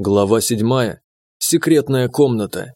Глава 7. Секретная комната.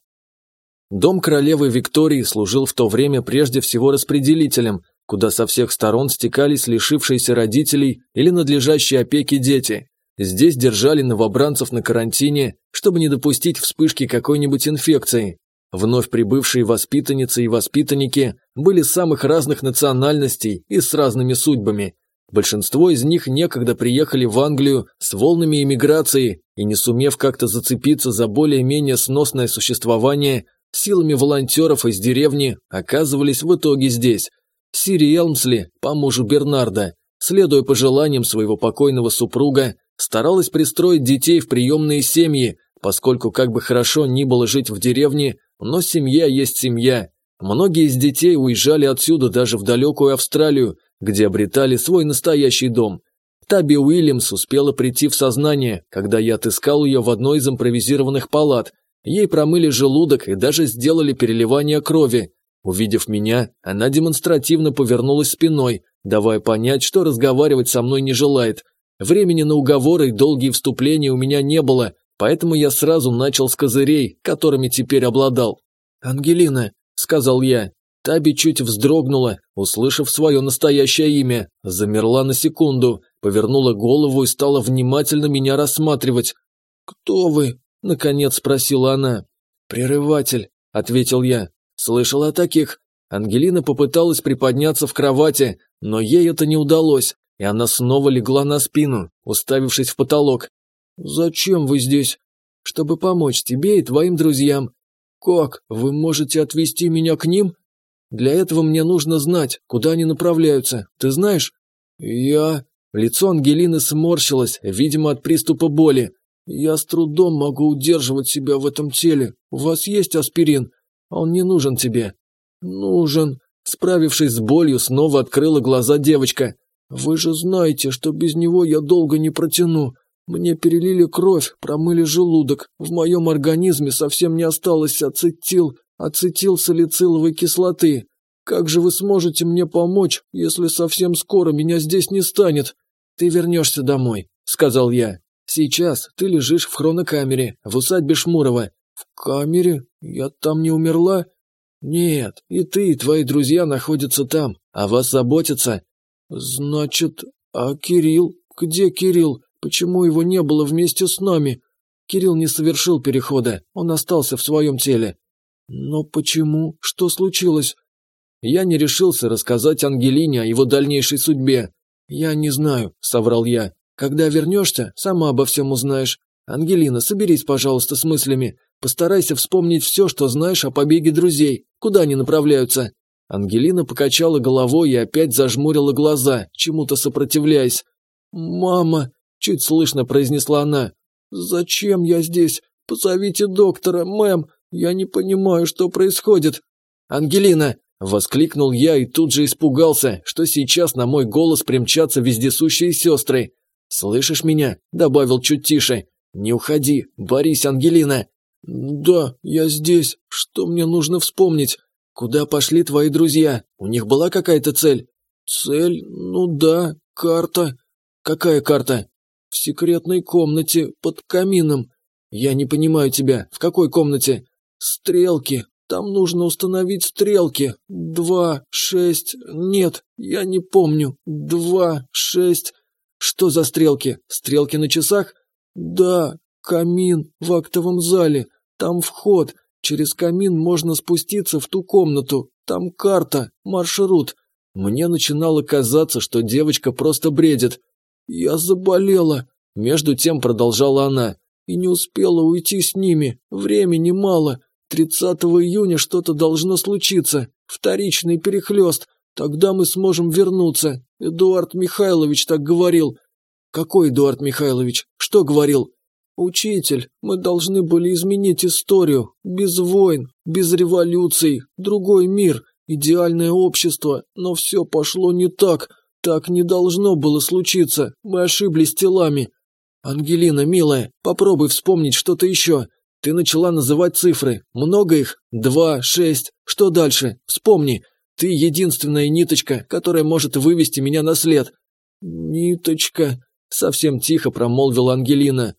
Дом королевы Виктории служил в то время прежде всего распределителем, куда со всех сторон стекались лишившиеся родителей или надлежащей опеки дети. Здесь держали новобранцев на карантине, чтобы не допустить вспышки какой-нибудь инфекции. Вновь прибывшие воспитанницы и воспитанники были самых разных национальностей и с разными судьбами, Большинство из них некогда приехали в Англию с волнами эмиграции и, не сумев как-то зацепиться за более-менее сносное существование, силами волонтеров из деревни оказывались в итоге здесь. Сири Элмсли, по мужу Бернарда, следуя пожеланиям своего покойного супруга, старалась пристроить детей в приемные семьи, поскольку как бы хорошо ни было жить в деревне, но семья есть семья. Многие из детей уезжали отсюда даже в далекую Австралию, где обретали свой настоящий дом. Таби Уильямс успела прийти в сознание, когда я отыскал ее в одной из импровизированных палат. Ей промыли желудок и даже сделали переливание крови. Увидев меня, она демонстративно повернулась спиной, давая понять, что разговаривать со мной не желает. Времени на уговоры и долгие вступления у меня не было, поэтому я сразу начал с козырей, которыми теперь обладал. «Ангелина», — сказал я, Таби чуть вздрогнула, услышав свое настоящее имя, замерла на секунду, повернула голову и стала внимательно меня рассматривать. «Кто вы?» – наконец спросила она. «Прерыватель», – ответил я. «Слышал о таких». Ангелина попыталась приподняться в кровати, но ей это не удалось, и она снова легла на спину, уставившись в потолок. «Зачем вы здесь?» «Чтобы помочь тебе и твоим друзьям». «Как? Вы можете отвезти меня к ним?» Для этого мне нужно знать, куда они направляются. Ты знаешь?» «Я...» Лицо Ангелины сморщилось, видимо, от приступа боли. «Я с трудом могу удерживать себя в этом теле. У вас есть аспирин? Он не нужен тебе». «Нужен». Справившись с болью, снова открыла глаза девочка. «Вы же знаете, что без него я долго не протяну. Мне перелили кровь, промыли желудок. В моем организме совсем не осталось ацетил, ацетилсалициловой кислоты. Как же вы сможете мне помочь, если совсем скоро меня здесь не станет? Ты вернешься домой, сказал я. Сейчас ты лежишь в хронокамере, в усадьбе Шмурова. В камере? Я там не умерла? Нет, и ты, и твои друзья находятся там, а вас заботятся. Значит, а Кирилл? Где Кирилл? Почему его не было вместе с нами? Кирилл не совершил перехода, он остался в своем теле. Но почему? Что случилось? Я не решился рассказать Ангелине о его дальнейшей судьбе. «Я не знаю», – соврал я. «Когда вернешься, сама обо всем узнаешь. Ангелина, соберись, пожалуйста, с мыслями. Постарайся вспомнить все, что знаешь о побеге друзей. Куда они направляются?» Ангелина покачала головой и опять зажмурила глаза, чему-то сопротивляясь. «Мама!» – чуть слышно произнесла она. «Зачем я здесь? Позовите доктора, мэм! Я не понимаю, что происходит!» «Ангелина!» Воскликнул я и тут же испугался, что сейчас на мой голос примчатся вездесущие сестры. «Слышишь меня?» – добавил чуть тише. «Не уходи, борись, Ангелина!» «Да, я здесь. Что мне нужно вспомнить? Куда пошли твои друзья? У них была какая-то цель?» «Цель? Ну да, карта». «Какая карта?» «В секретной комнате, под камином». «Я не понимаю тебя. В какой комнате?» «Стрелки. Там нужно установить стрелки. Два, шесть... Нет, я не помню. Два, шесть... Что за стрелки? Стрелки на часах? Да, камин в актовом зале. Там вход. Через камин можно спуститься в ту комнату. Там карта, маршрут. Мне начинало казаться, что девочка просто бредит. Я заболела. Между тем продолжала она. И не успела уйти с ними. Времени мало. 30 июня что-то должно случиться. Вторичный перехлёст. Тогда мы сможем вернуться. Эдуард Михайлович так говорил. Какой Эдуард Михайлович? Что говорил? Учитель, мы должны были изменить историю. Без войн, без революций, другой мир, идеальное общество. Но все пошло не так. Так не должно было случиться. Мы ошиблись телами. Ангелина, милая, попробуй вспомнить что-то еще. Ты начала называть цифры. Много их? Два, шесть. Что дальше? Вспомни. Ты единственная ниточка, которая может вывести меня на след. Ниточка. Совсем тихо промолвила Ангелина.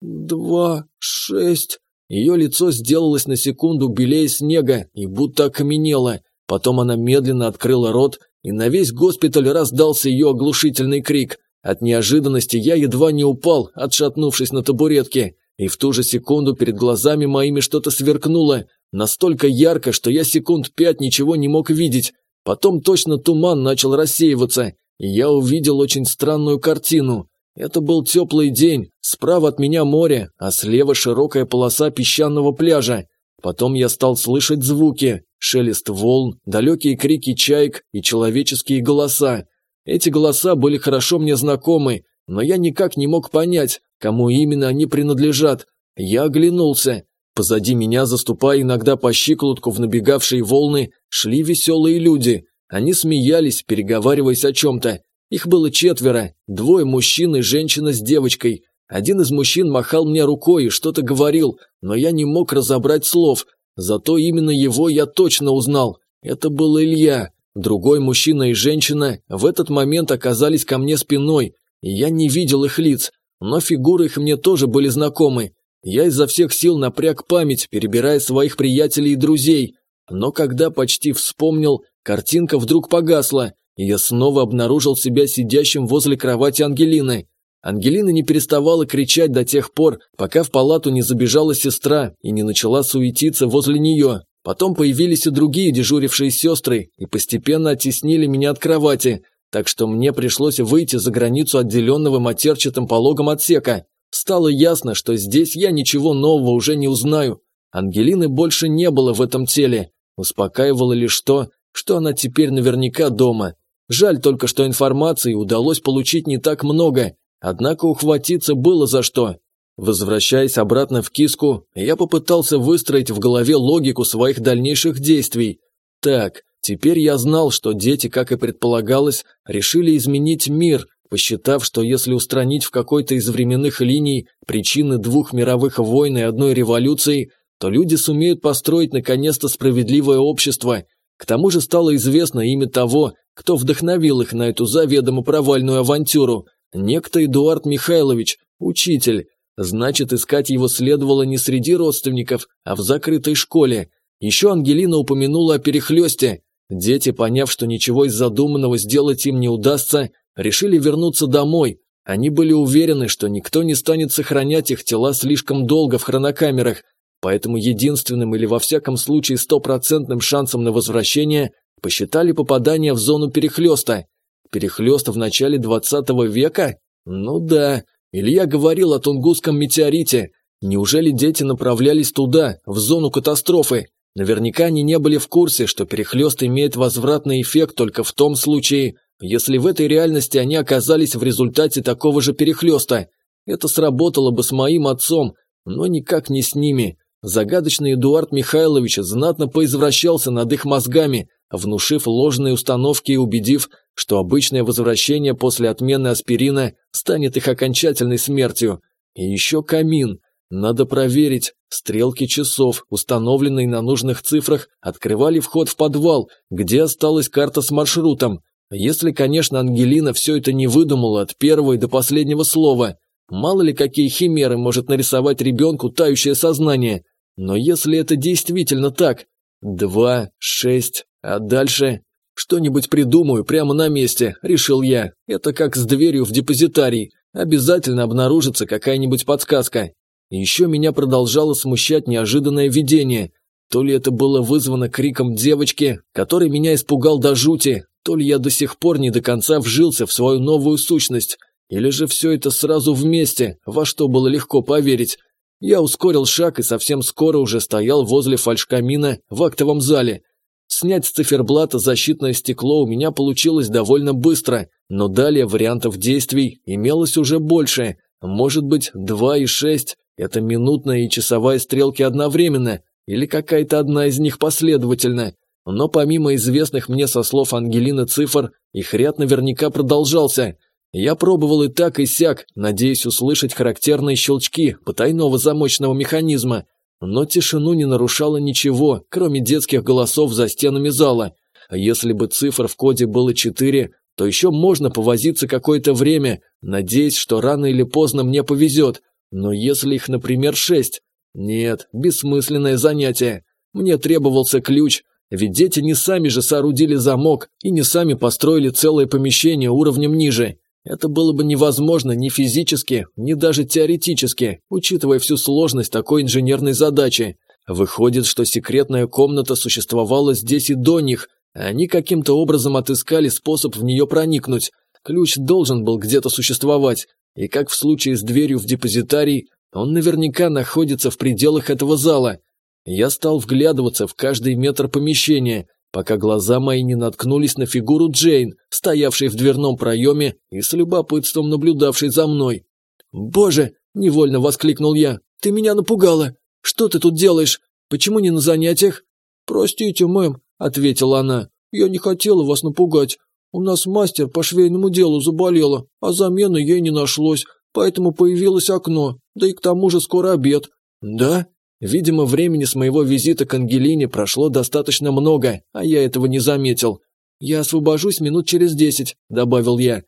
два, шесть...» Ее лицо сделалось на секунду белее снега и будто окаменело. Потом она медленно открыла рот, и на весь госпиталь раздался ее оглушительный крик. От неожиданности я едва не упал, отшатнувшись на табуретке, и в ту же секунду перед глазами моими что-то сверкнуло, настолько ярко, что я секунд пять ничего не мог видеть. Потом точно туман начал рассеиваться, и я увидел очень странную картину. Это был теплый день, справа от меня море, а слева широкая полоса песчаного пляжа. Потом я стал слышать звуки, шелест волн, далекие крики чаек и человеческие голоса. Эти голоса были хорошо мне знакомы, но я никак не мог понять, кому именно они принадлежат. Я оглянулся. Позади меня, заступая иногда по щиколотку в набегавшие волны, шли веселые люди. Они смеялись, переговариваясь о чем-то. Их было четверо, двое мужчин и женщина с девочкой. Один из мужчин махал мне рукой и что-то говорил, но я не мог разобрать слов. Зато именно его я точно узнал. Это был Илья. Другой мужчина и женщина в этот момент оказались ко мне спиной, я не видел их лиц, но фигуры их мне тоже были знакомы. Я изо всех сил напряг память, перебирая своих приятелей и друзей. Но когда почти вспомнил, картинка вдруг погасла, и я снова обнаружил себя сидящим возле кровати Ангелины. Ангелина не переставала кричать до тех пор, пока в палату не забежала сестра и не начала суетиться возле нее. Потом появились и другие дежурившие сестры и постепенно оттеснили меня от кровати, так что мне пришлось выйти за границу отделенного матерчатым пологом отсека. Стало ясно, что здесь я ничего нового уже не узнаю. Ангелины больше не было в этом теле. Успокаивало лишь то, что она теперь наверняка дома. Жаль только, что информации удалось получить не так много, однако ухватиться было за что. Возвращаясь обратно в киску, я попытался выстроить в голове логику своих дальнейших действий. Так, теперь я знал, что дети, как и предполагалось, решили изменить мир, посчитав, что если устранить в какой-то из временных линий причины двух мировых войн и одной революции, то люди сумеют построить наконец-то справедливое общество. К тому же стало известно имя того, кто вдохновил их на эту заведомо провальную авантюру? Некто Эдуард Михайлович, учитель. Значит, искать его следовало не среди родственников, а в закрытой школе. Еще Ангелина упомянула о перехлесте. Дети, поняв, что ничего из задуманного сделать им не удастся, решили вернуться домой. Они были уверены, что никто не станет сохранять их тела слишком долго в хронокамерах, поэтому единственным или во всяком случае стопроцентным шансом на возвращение Посчитали попадание в зону перехлеста. Перехлест в начале 20 века? Ну да, Илья говорил о Тунгусском метеорите. Неужели дети направлялись туда, в зону катастрофы? Наверняка они не были в курсе, что перехлест имеет возвратный эффект только в том случае, если в этой реальности они оказались в результате такого же перехлеста. Это сработало бы с моим отцом, но никак не с ними. Загадочный Эдуард Михайлович знатно поизвращался над их мозгами, внушив ложные установки и убедив, что обычное возвращение после отмены аспирина станет их окончательной смертью. И еще камин. Надо проверить. Стрелки часов, установленные на нужных цифрах, открывали вход в подвал, где осталась карта с маршрутом. Если, конечно, Ангелина все это не выдумала от первого и до последнего слова. Мало ли какие химеры может нарисовать ребенку тающее сознание. Но если это действительно так... Два, шесть, а дальше что-нибудь придумаю прямо на месте, решил я. Это как с дверью в депозитарий. Обязательно обнаружится какая-нибудь подсказка. Еще меня продолжало смущать неожиданное видение. То ли это было вызвано криком девочки, который меня испугал до жути, то ли я до сих пор не до конца вжился в свою новую сущность, или же все это сразу вместе, во что было легко поверить. Я ускорил шаг и совсем скоро уже стоял возле фальшкамина в актовом зале. Снять с циферблата защитное стекло у меня получилось довольно быстро, но далее вариантов действий имелось уже больше. Может быть, 2 и 6 – это минутная и часовая стрелки одновременно, или какая-то одна из них последовательно. Но помимо известных мне со слов Ангелины цифр, их ряд наверняка продолжался. Я пробовал и так, и сяк, надеясь услышать характерные щелчки потайного замочного механизма, но тишину не нарушало ничего, кроме детских голосов за стенами зала. А если бы цифр в коде было четыре, то еще можно повозиться какое-то время, надеясь, что рано или поздно мне повезет. Но если их, например, шесть? Нет, бессмысленное занятие. Мне требовался ключ, ведь дети не сами же соорудили замок и не сами построили целое помещение уровнем ниже. Это было бы невозможно ни физически, ни даже теоретически, учитывая всю сложность такой инженерной задачи. Выходит, что секретная комната существовала здесь и до них, а они каким-то образом отыскали способ в нее проникнуть. Ключ должен был где-то существовать, и как в случае с дверью в депозитарий, он наверняка находится в пределах этого зала. Я стал вглядываться в каждый метр помещения, пока глаза мои не наткнулись на фигуру Джейн, стоявшей в дверном проеме и с любопытством наблюдавшей за мной. «Боже!» – невольно воскликнул я. «Ты меня напугала! Что ты тут делаешь? Почему не на занятиях?» «Простите, мэм», – ответила она. «Я не хотела вас напугать. У нас мастер по швейному делу заболела, а замены ей не нашлось, поэтому появилось окно, да и к тому же скоро обед». «Да?» Видимо, времени с моего визита к Ангелине прошло достаточно много, а я этого не заметил. «Я освобожусь минут через десять», – добавил я.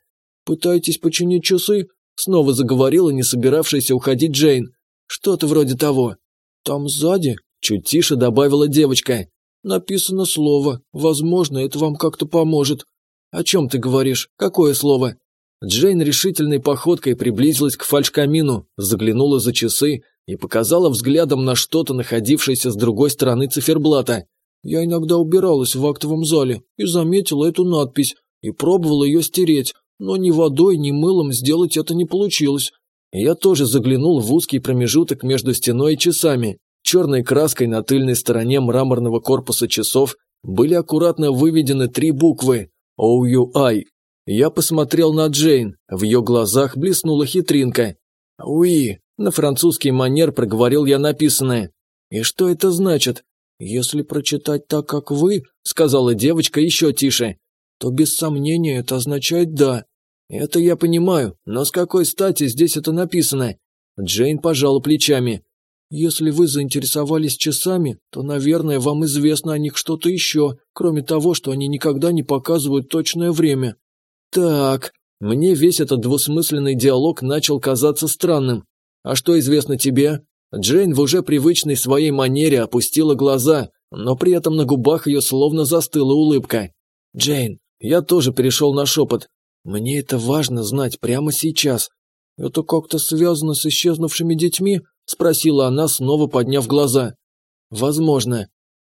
«Пытаетесь починить часы?» – снова заговорила не собиравшаяся уходить Джейн. «Что-то вроде того». «Там сзади?» – чуть тише добавила девочка. «Написано слово. Возможно, это вам как-то поможет». «О чем ты говоришь? Какое слово?» Джейн решительной походкой приблизилась к фальшкамину, заглянула за часы и показала взглядом на что-то, находившееся с другой стороны циферблата. Я иногда убиралась в актовом зале и заметила эту надпись и пробовала ее стереть, но ни водой, ни мылом сделать это не получилось. Я тоже заглянул в узкий промежуток между стеной и часами. Черной краской на тыльной стороне мраморного корпуса часов были аккуратно выведены три буквы OUI. Я посмотрел на Джейн, в ее глазах блеснула хитринка. «Уи», на французский манер проговорил я написанное. «И что это значит?» «Если прочитать так, как вы», — сказала девочка еще тише, «то без сомнения это означает «да». Это я понимаю, но с какой стати здесь это написано?» Джейн пожала плечами. «Если вы заинтересовались часами, то, наверное, вам известно о них что-то еще, кроме того, что они никогда не показывают точное время». «Так, мне весь этот двусмысленный диалог начал казаться странным. «А что известно тебе?» Джейн в уже привычной своей манере опустила глаза, но при этом на губах ее словно застыла улыбка. «Джейн, я тоже перешел на шепот. Мне это важно знать прямо сейчас. Это как-то связано с исчезнувшими детьми?» – спросила она, снова подняв глаза. «Возможно.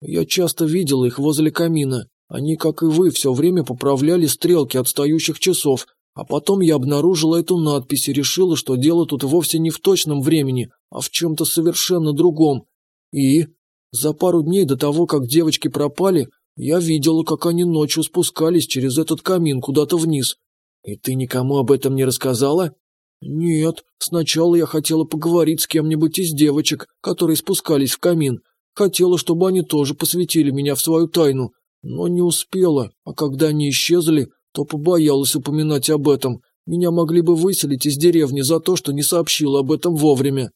Я часто видела их возле камина. Они, как и вы, все время поправляли стрелки отстающих часов, а потом я обнаружила эту надпись и решила, что дело тут вовсе не в точном времени, а в чем-то совершенно другом. И за пару дней до того, как девочки пропали, я видела, как они ночью спускались через этот камин куда-то вниз. И ты никому об этом не рассказала? Нет, сначала я хотела поговорить с кем-нибудь из девочек, которые спускались в камин. Хотела, чтобы они тоже посвятили меня в свою тайну, но не успела, а когда они исчезли, то побоялась упоминать об этом. Меня могли бы выселить из деревни за то, что не сообщила об этом вовремя.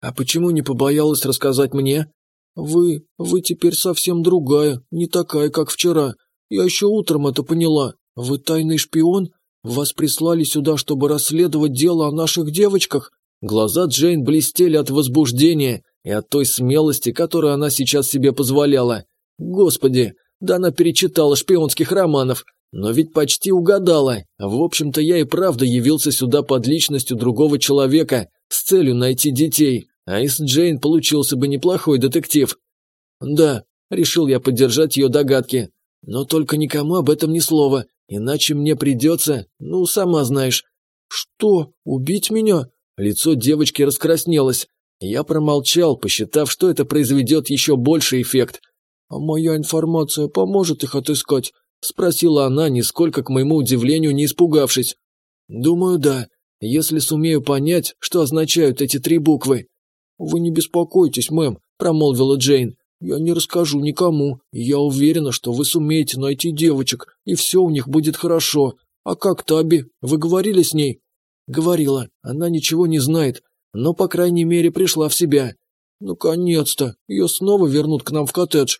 А почему не побоялась рассказать мне? Вы, вы теперь совсем другая, не такая, как вчера. Я еще утром это поняла. Вы тайный шпион? Вас прислали сюда, чтобы расследовать дело о наших девочках? Глаза Джейн блестели от возбуждения и от той смелости, которую она сейчас себе позволяла. Господи, да она перечитала шпионских романов, но ведь почти угадала. В общем-то, я и правда явился сюда под личностью другого человека с целью найти детей, а из Джейн получился бы неплохой детектив. Да, решил я поддержать ее догадки. Но только никому об этом ни слова, иначе мне придется, ну, сама знаешь. Что, убить меня? Лицо девочки раскраснелось. Я промолчал, посчитав, что это произведет еще больший эффект. А моя информация поможет их отыскать? Спросила она, нисколько к моему удивлению не испугавшись. «Думаю, да, если сумею понять, что означают эти три буквы». «Вы не беспокойтесь, мэм», – промолвила Джейн. «Я не расскажу никому, и я уверена, что вы сумеете найти девочек, и все у них будет хорошо. А как Таби? Вы говорили с ней?» «Говорила. Она ничего не знает, но, по крайней мере, пришла в себя». «Наконец-то! Ее снова вернут к нам в коттедж.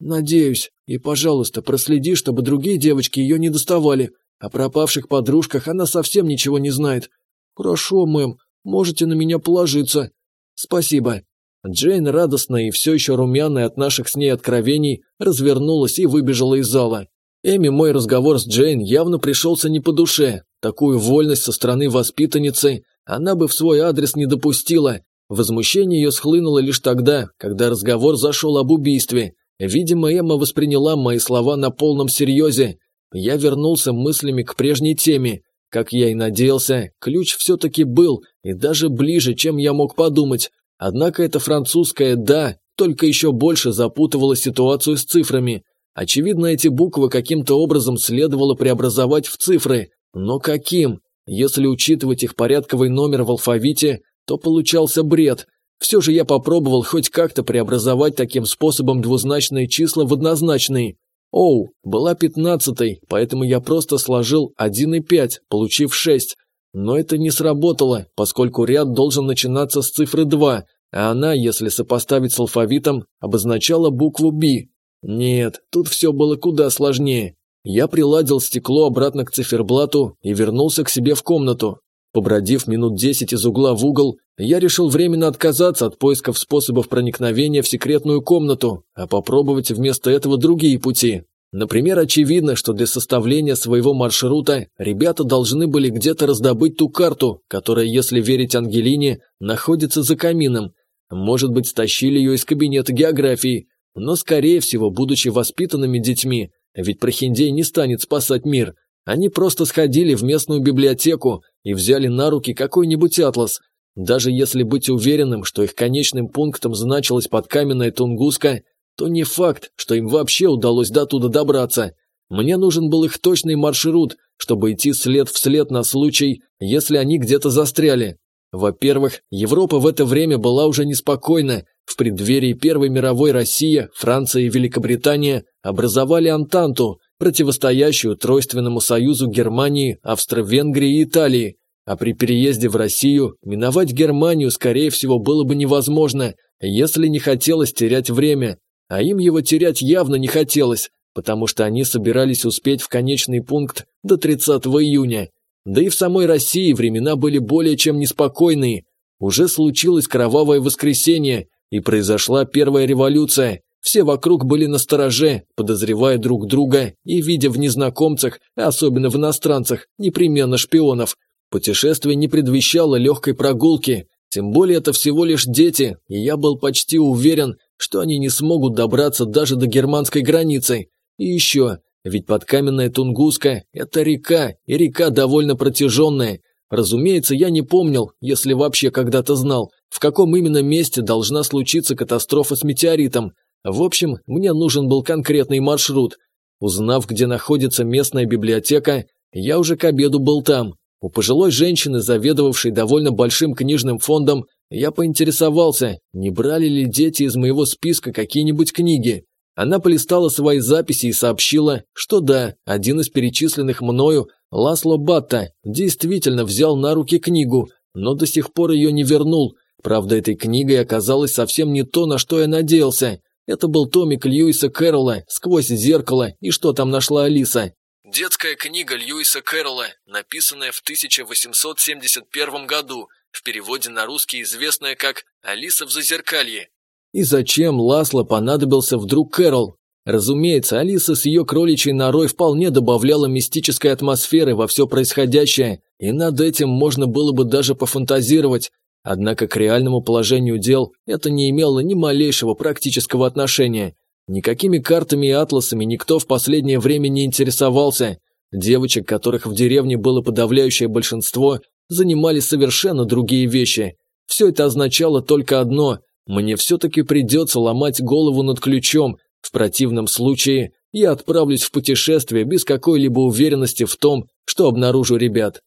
«Надеюсь. И, пожалуйста, проследи, чтобы другие девочки ее не доставали. О пропавших подружках она совсем ничего не знает». «Хорошо, мэм. Можете на меня положиться». «Спасибо». Джейн, радостная и все еще румяная от наших с ней откровений, развернулась и выбежала из зала. Эми мой разговор с Джейн явно пришелся не по душе. Такую вольность со стороны воспитанницы она бы в свой адрес не допустила. Возмущение ее схлынуло лишь тогда, когда разговор зашел об убийстве. Видимо, Эмма восприняла мои слова на полном серьезе. Я вернулся мыслями к прежней теме. Как я и надеялся, ключ все-таки был, и даже ближе, чем я мог подумать. Однако это французское «да» только еще больше запутывало ситуацию с цифрами. Очевидно, эти буквы каким-то образом следовало преобразовать в цифры. Но каким? Если учитывать их порядковый номер в алфавите, то получался бред. Все же я попробовал хоть как-то преобразовать таким способом двузначные числа в однозначные. Оу, была пятнадцатой, поэтому я просто сложил 1 и 5, получив 6. Но это не сработало, поскольку ряд должен начинаться с цифры 2, а она, если сопоставить с алфавитом, обозначала букву «Б». Нет, тут все было куда сложнее. Я приладил стекло обратно к циферблату и вернулся к себе в комнату. Побродив минут десять из угла в угол, я решил временно отказаться от поисков способов проникновения в секретную комнату, а попробовать вместо этого другие пути. Например, очевидно, что для составления своего маршрута ребята должны были где-то раздобыть ту карту, которая, если верить Ангелине, находится за камином. Может быть, стащили ее из кабинета географии, но, скорее всего, будучи воспитанными детьми, ведь Прохиндей не станет спасать мир. Они просто сходили в местную библиотеку и взяли на руки какой-нибудь атлас. Даже если быть уверенным, что их конечным пунктом значилась подкаменная Тунгуска, то не факт, что им вообще удалось до туда добраться. Мне нужен был их точный маршрут, чтобы идти след в след на случай, если они где-то застряли. Во-первых, Европа в это время была уже неспокойна, в преддверии Первой мировой Россия, Франция и Великобритания образовали Антанту, противостоящую Тройственному союзу Германии, Австро-Венгрии и Италии. А при переезде в Россию миновать Германию, скорее всего, было бы невозможно, если не хотелось терять время. А им его терять явно не хотелось, потому что они собирались успеть в конечный пункт до 30 июня. Да и в самой России времена были более чем неспокойные. Уже случилось кровавое воскресенье, и произошла первая революция. Все вокруг были настороже, подозревая друг друга и видя в незнакомцах, особенно в иностранцах, непременно шпионов. Путешествие не предвещало легкой прогулки, тем более это всего лишь дети, и я был почти уверен, что они не смогут добраться даже до германской границы. И еще, ведь подкаменная Тунгуска – это река, и река довольно протяженная. Разумеется, я не помнил, если вообще когда-то знал, в каком именно месте должна случиться катастрофа с метеоритом. В общем, мне нужен был конкретный маршрут. Узнав, где находится местная библиотека, я уже к обеду был там. У пожилой женщины, заведовавшей довольно большим книжным фондом, я поинтересовался, не брали ли дети из моего списка какие-нибудь книги. Она полистала свои записи и сообщила, что да, один из перечисленных мною, Ласло Батта, действительно взял на руки книгу, но до сих пор ее не вернул, Правда, этой книгой оказалось совсем не то, на что я надеялся. Это был томик Льюиса Кэрролла «Сквозь зеркало» и что там нашла Алиса. Детская книга Льюиса Кэрролла, написанная в 1871 году, в переводе на русский известная как «Алиса в зазеркалье». И зачем Ласло понадобился вдруг Кэрол? Разумеется, Алиса с ее кроличьей норой вполне добавляла мистической атмосферы во все происходящее, и над этим можно было бы даже пофантазировать, Однако к реальному положению дел это не имело ни малейшего практического отношения. Никакими картами и атласами никто в последнее время не интересовался. Девочек, которых в деревне было подавляющее большинство, занимали совершенно другие вещи. Все это означало только одно – мне все-таки придется ломать голову над ключом, в противном случае я отправлюсь в путешествие без какой-либо уверенности в том, что обнаружу ребят.